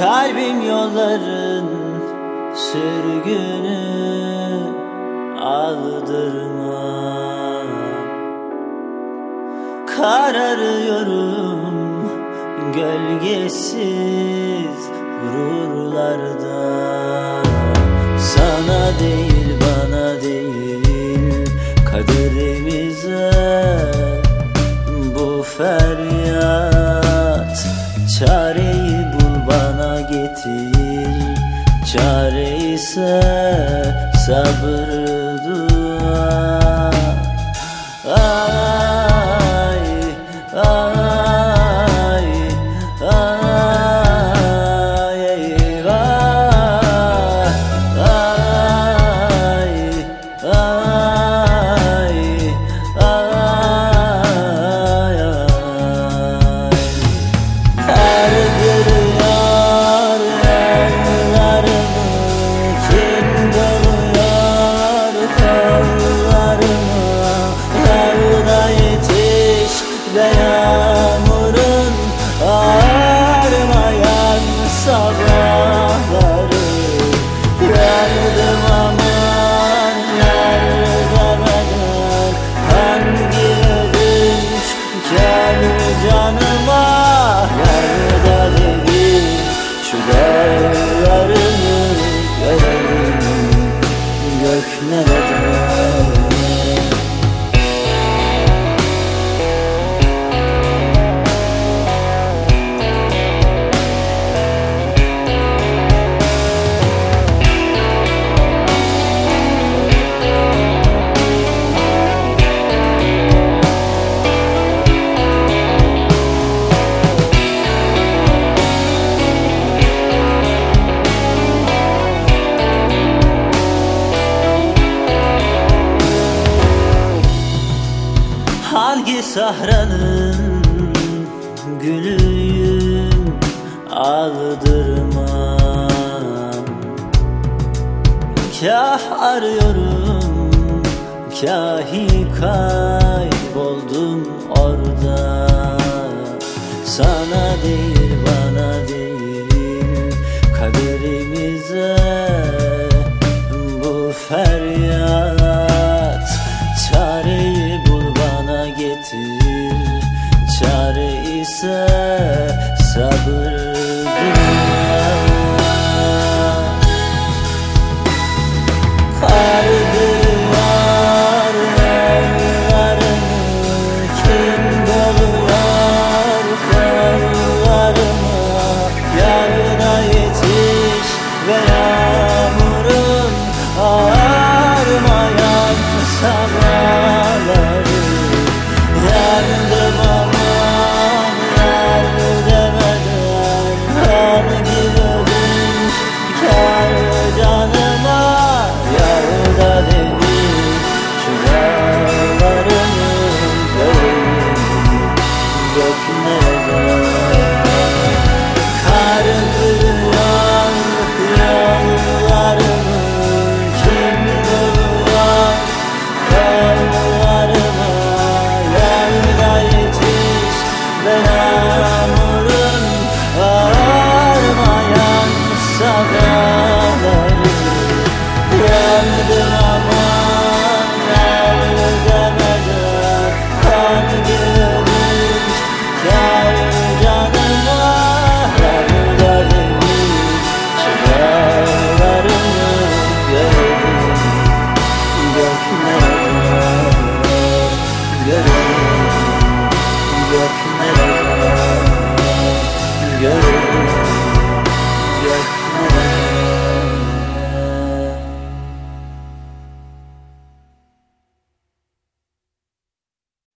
Kalbim yolların sürgünü aldırma. Kararıyorum gölgesiz gururlarda. Sana değil bana değil kaderimize bu feryat çare getir Çare ise sabır dua. Aa, sorrow sahranın gülüyüm aldırmam. Kah arıyorum kahi kayboldum orada. Sana değil bana değil. Çare ise sabırdır Geldin ama nerede demeden Hem gülüm gel canıma Hem derdimi çilelerimi Gördüm gökmeden Gördüm